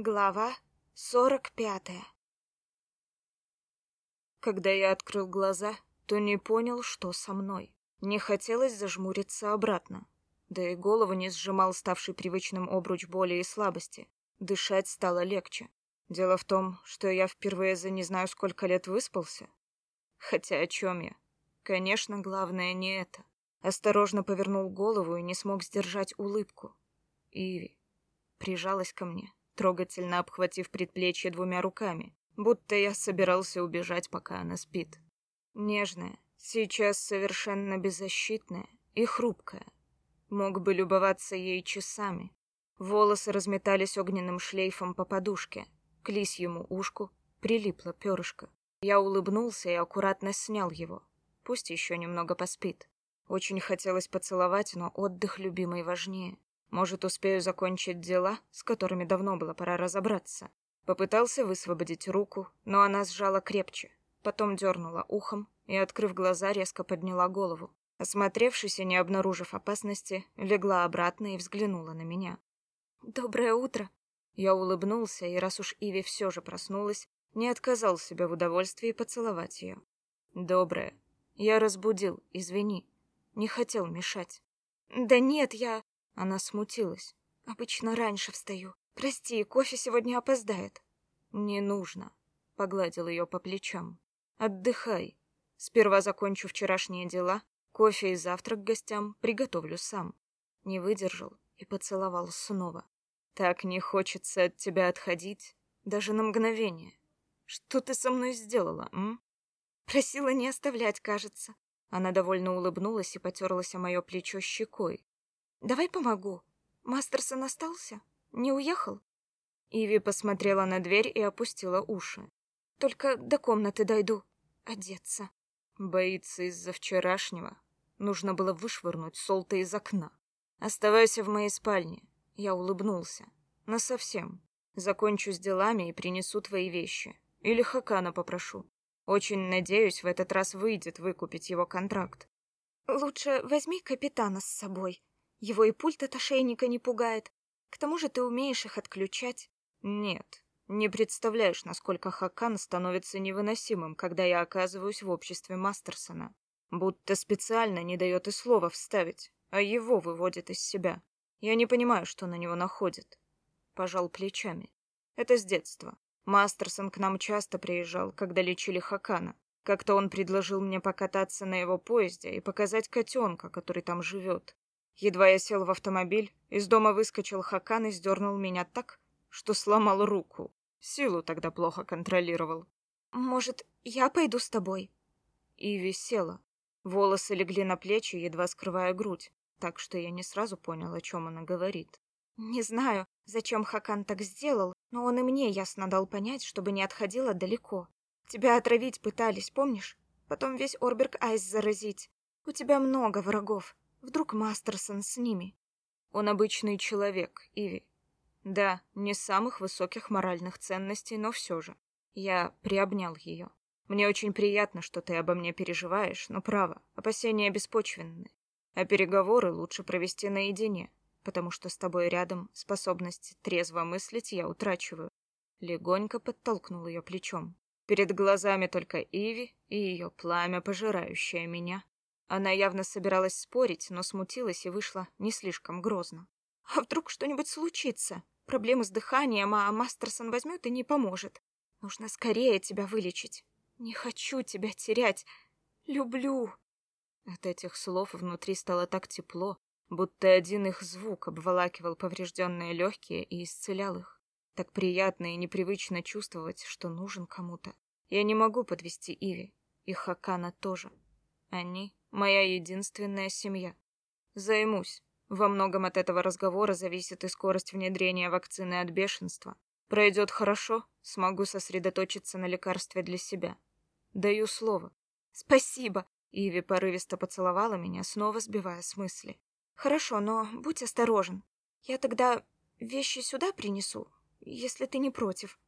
Глава сорок пятая Когда я открыл глаза, то не понял, что со мной. Не хотелось зажмуриться обратно. Да и голову не сжимал ставший привычным обруч боли и слабости. Дышать стало легче. Дело в том, что я впервые за не знаю сколько лет выспался. Хотя о чем я? Конечно, главное не это. Осторожно повернул голову и не смог сдержать улыбку. Иви прижалась ко мне, трогательно обхватив предплечье двумя руками, будто я собирался убежать, пока она спит. Нежная, сейчас совершенно беззащитная и хрупкая. Мог бы любоваться ей часами. Волосы разметались огненным шлейфом по подушке. К лисьему ушку прилипло перышко. Я улыбнулся и аккуратно снял его. Пусть еще немного поспит. Очень хотелось поцеловать, но отдых любимой важнее. Может, успею закончить дела, с которыми давно было пора разобраться. Попытался высвободить руку, но она сжала крепче. Потом дернула ухом и, открыв глаза, резко подняла голову. Осмотревшись и не обнаружив опасности, легла обратно и взглянула на меня. «Доброе утро!» Я улыбнулся, и раз уж Иви все же проснулась, не отказал себе в удовольствии поцеловать ее. «Доброе. Я разбудил, извини. Не хотел мешать». «Да нет, я...» Она смутилась. Обычно раньше встаю. Прости, кофе сегодня опоздает. Не нужно. Погладил ее по плечам. Отдыхай. Сперва закончу вчерашние дела, кофе и завтрак гостям приготовлю сам. Не выдержал и поцеловал снова. Так не хочется от тебя отходить, даже на мгновение. Что ты со мной сделала, м? Просила не оставлять, кажется. Она довольно улыбнулась и потерлась о мое плечо щекой, Давай помогу. Мастерсон остался? Не уехал? Иви посмотрела на дверь и опустила уши. Только до комнаты дойду. Одеться. Боится из-за вчерашнего. Нужно было вышвырнуть Солта из окна. Оставайся в моей спальне. Я улыбнулся. Но совсем. Закончу с делами и принесу твои вещи. Или Хакана попрошу. Очень надеюсь, в этот раз выйдет выкупить его контракт. Лучше возьми капитана с собой, его и пульт от ошейника не пугает. К тому же ты умеешь их отключать. Нет, не представляешь, насколько Хакан становится невыносимым, когда я оказываюсь в обществе Мастерсона. Будто специально не дает и слова вставить, а его выводит из себя. Я не понимаю, что на него находит. Пожал плечами. Это с детства. Мастерсон к нам часто приезжал, когда лечили Хакана. Как-то он предложил мне покататься на его поезде и показать котенка, который там живет. Едва я сел в автомобиль, из дома выскочил Хакан и сдернул меня так, что сломал руку. Силу тогда плохо контролировал. «Может, я пойду с тобой?» И висела. Волосы легли на плечи, едва скрывая грудь, так что я не сразу понял, о чем она говорит. «Не знаю, зачем Хакан так сделал, но он и мне ясно дал понять, чтобы не отходила далеко. Тебя отравить пытались, помнишь? Потом весь Орберг Айс заразить. У тебя много врагов. Вдруг Мастерсон с ними? Он обычный человек, Иви. Да, не самых высоких моральных ценностей, но все же. Я приобнял ее. Мне очень приятно, что ты обо мне переживаешь, но право, опасения беспочвенны. А переговоры лучше провести наедине, потому что с тобой рядом способность трезво мыслить я утрачиваю. Легонько подтолкнул ее плечом. Перед глазами только Иви и ее пламя, пожирающее меня. Она явно собиралась спорить, но смутилась и вышла не слишком грозно. «А вдруг что-нибудь случится? Проблемы с дыханием, а Мастерсон возьмет и не поможет. Нужно скорее тебя вылечить. Не хочу тебя терять. Люблю». От этих слов внутри стало так тепло, будто один их звук обволакивал поврежденные легкие и исцелял их. Так приятно и непривычно чувствовать, что нужен кому-то. Я не могу подвести Иви, и Хакана тоже. Они Моя единственная семья. Займусь. Во многом от этого разговора зависит и скорость внедрения вакцины от бешенства. Пройдет хорошо, смогу сосредоточиться на лекарстве для себя. Даю слово. Спасибо. Иви порывисто поцеловала меня, снова сбивая с мысли. Хорошо, но будь осторожен. Я тогда вещи сюда принесу, если ты не против.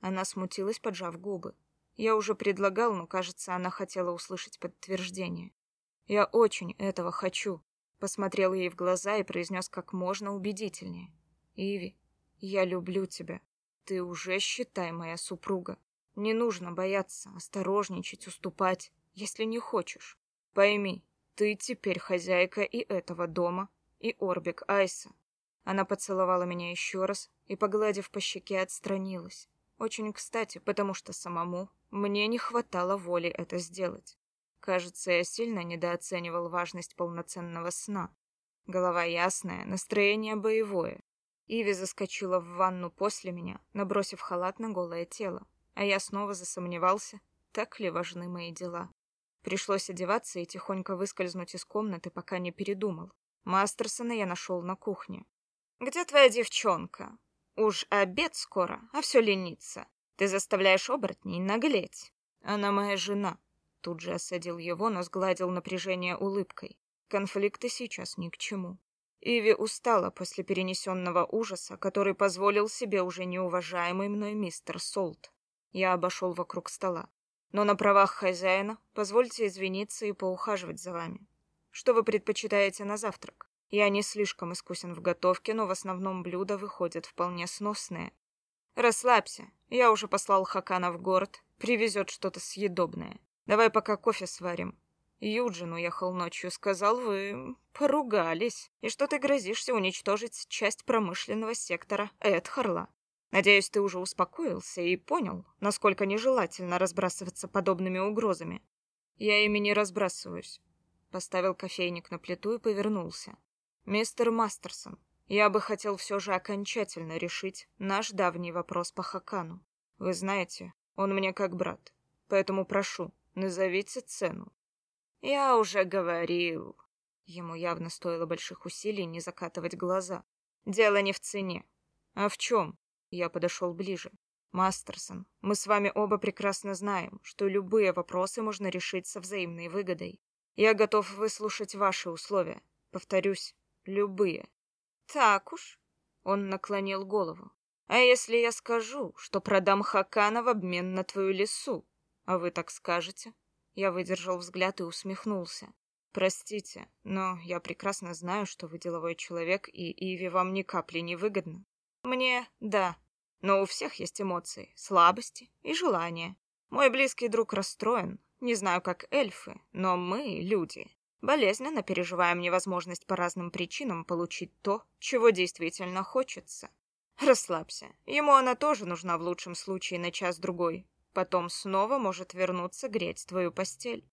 Она смутилась, поджав губы. Я уже предлагал, но, кажется, она хотела услышать подтверждение. Я очень этого хочу. Посмотрел ей в глаза и произнес как можно убедительнее. Иви, я люблю тебя. Ты уже считай моя супруга. Не нужно бояться, осторожничать, уступать, если не хочешь. Пойми, ты теперь хозяйка и этого дома, и Орбик Айса. Она поцеловала меня еще раз и, погладив по щеке, отстранилась. Очень кстати, потому что самому мне не хватало воли это сделать. Кажется, я сильно недооценивал важность полноценного сна. Голова ясная, настроение боевое. Иви заскочила в ванну после меня, набросив халат на голое тело, а я снова засомневался, так ли важны мои дела. Пришлось одеваться и тихонько выскользнуть из комнаты, пока не передумал. Мастерсона я нашел на кухне. «Где твоя девчонка? Уж обед скоро, а все ленится. Ты заставляешь оборотней наглеть. Она моя жена». Тут же осадил его, но сгладил напряжение улыбкой. Конфликты сейчас ни к чему. Иви устала после перенесенного ужаса, который позволил себе уже неуважаемый мной мистер Солт. Я обошел вокруг стола. Но на правах хозяина позвольте извиниться и поухаживать за вами. Что вы предпочитаете на завтрак? Я не слишком искусен в готовке, но в основном блюда выходят вполне сносные. Расслабься. Я уже послал Хакана в город. Привезет что-то съедобное. Давай пока кофе сварим. Юджин уехал ночью, сказал, вы поругались, и что ты грозишься уничтожить часть промышленного сектора Эдхарла. Надеюсь, ты уже успокоился и понял, насколько нежелательно разбрасываться подобными угрозами. Я ими не разбрасываюсь. Поставил кофейник на плиту и повернулся. «Мистер Мастерсон, я бы хотел все же окончательно решить наш давний вопрос по Хакану. Вы знаете, он мне как брат, поэтому прошу, назовите цену». «Я уже говорил». Ему явно стоило больших усилий не закатывать глаза. «Дело не в цене. А в чем?» Я подошел ближе. «Мастерсон, мы с вами оба прекрасно знаем, что любые вопросы можно решить со взаимной выгодой. Я готов выслушать ваши условия. Повторюсь, Любые. Так уж. Он наклонил голову. А если я скажу, что продам Хакана в обмен на твою лесу? А вы так скажете? Я выдержал взгляд и усмехнулся. Простите, но я прекрасно знаю, что вы деловой человек, и Иви вам ни капли не выгодно. Мне — да. Но у всех есть эмоции, слабости и желания. Мой близкий друг расстроен. Не знаю, как эльфы, но мы, люди, Болезненно переживаем невозможность по разным причинам получить то, чего действительно хочется. Расслабься. Ему она тоже нужна в лучшем случае на час-другой. Потом снова может вернуться греть твою постель.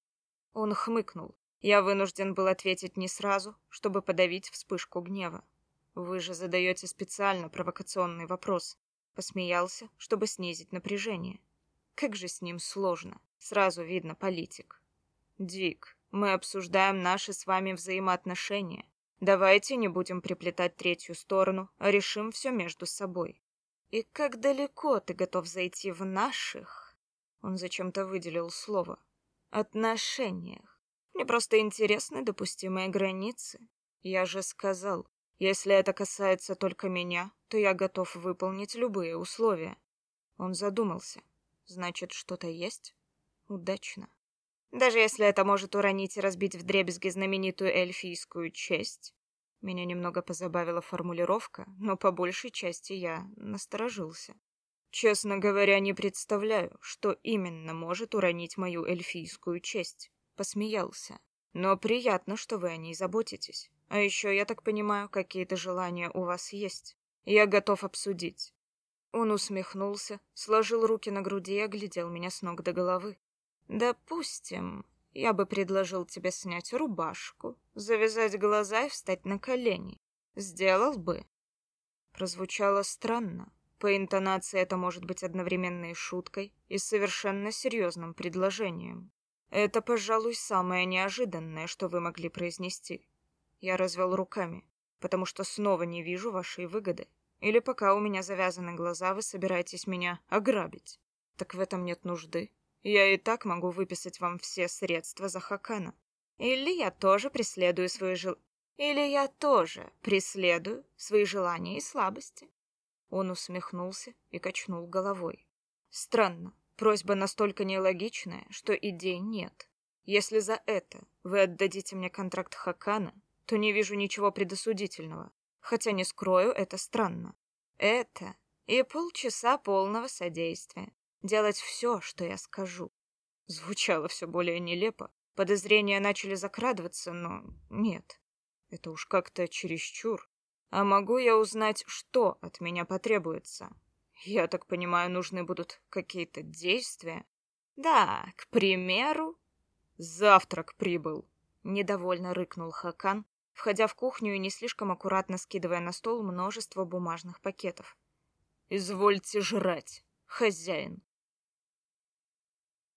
Он хмыкнул. Я вынужден был ответить не сразу, чтобы подавить вспышку гнева. Вы же задаете специально провокационный вопрос. Посмеялся, чтобы снизить напряжение. Как же с ним сложно. Сразу видно политик. Дик, мы обсуждаем наши с вами взаимоотношения. Давайте не будем приплетать третью сторону, а решим все между собой. И как далеко ты готов зайти в наших? Он зачем-то выделил слово. Отношениях. Мне просто интересны допустимые границы. Я же сказал, если это касается только меня, то я готов выполнить любые условия. Он задумался. Значит, что-то есть? Удачно. Даже если это может уронить и разбить вдребезги знаменитую эльфийскую честь. Меня немного позабавила формулировка, но по большей части я насторожился. Честно говоря, не представляю, что именно может уронить мою эльфийскую честь. Посмеялся. Но приятно, что вы о ней заботитесь. А еще, я так понимаю, какие-то желания у вас есть. Я готов обсудить. Он усмехнулся, сложил руки на груди и оглядел меня с ног до головы. Допустим, я бы предложил тебе снять рубашку, завязать глаза и встать на колени. Сделал бы. Прозвучало странно. По интонации это может быть одновременно и шуткой, и совершенно серьезным предложением. Это, пожалуй, самое неожиданное, что вы могли произнести. Я развел руками, потому что снова не вижу вашей выгоды. Или пока у меня завязаны глаза, вы собираетесь меня ограбить. Так в этом нет нужды. Я и так могу выписать вам все средства за Хакана. Или я тоже преследую свои жел... Или я тоже преследую свои желания и слабости. Он усмехнулся и качнул головой. Странно, просьба настолько нелогичная, что идей нет. Если за это вы отдадите мне контракт Хакана, то не вижу ничего предосудительного. Хотя не скрою, это странно. Это И полчаса полного содействия. Делать все, что я скажу. Звучало все более нелепо. Подозрения начали закрадываться, но нет. Это уж как-то чересчур. А могу я узнать, что от меня потребуется? Я так понимаю, нужны будут какие-то действия? Да, к примеру... Завтрак прибыл. Недовольно рыкнул Хакан, входя в кухню и не слишком аккуратно скидывая на стол множество бумажных пакетов. «Извольте жрать, хозяин!»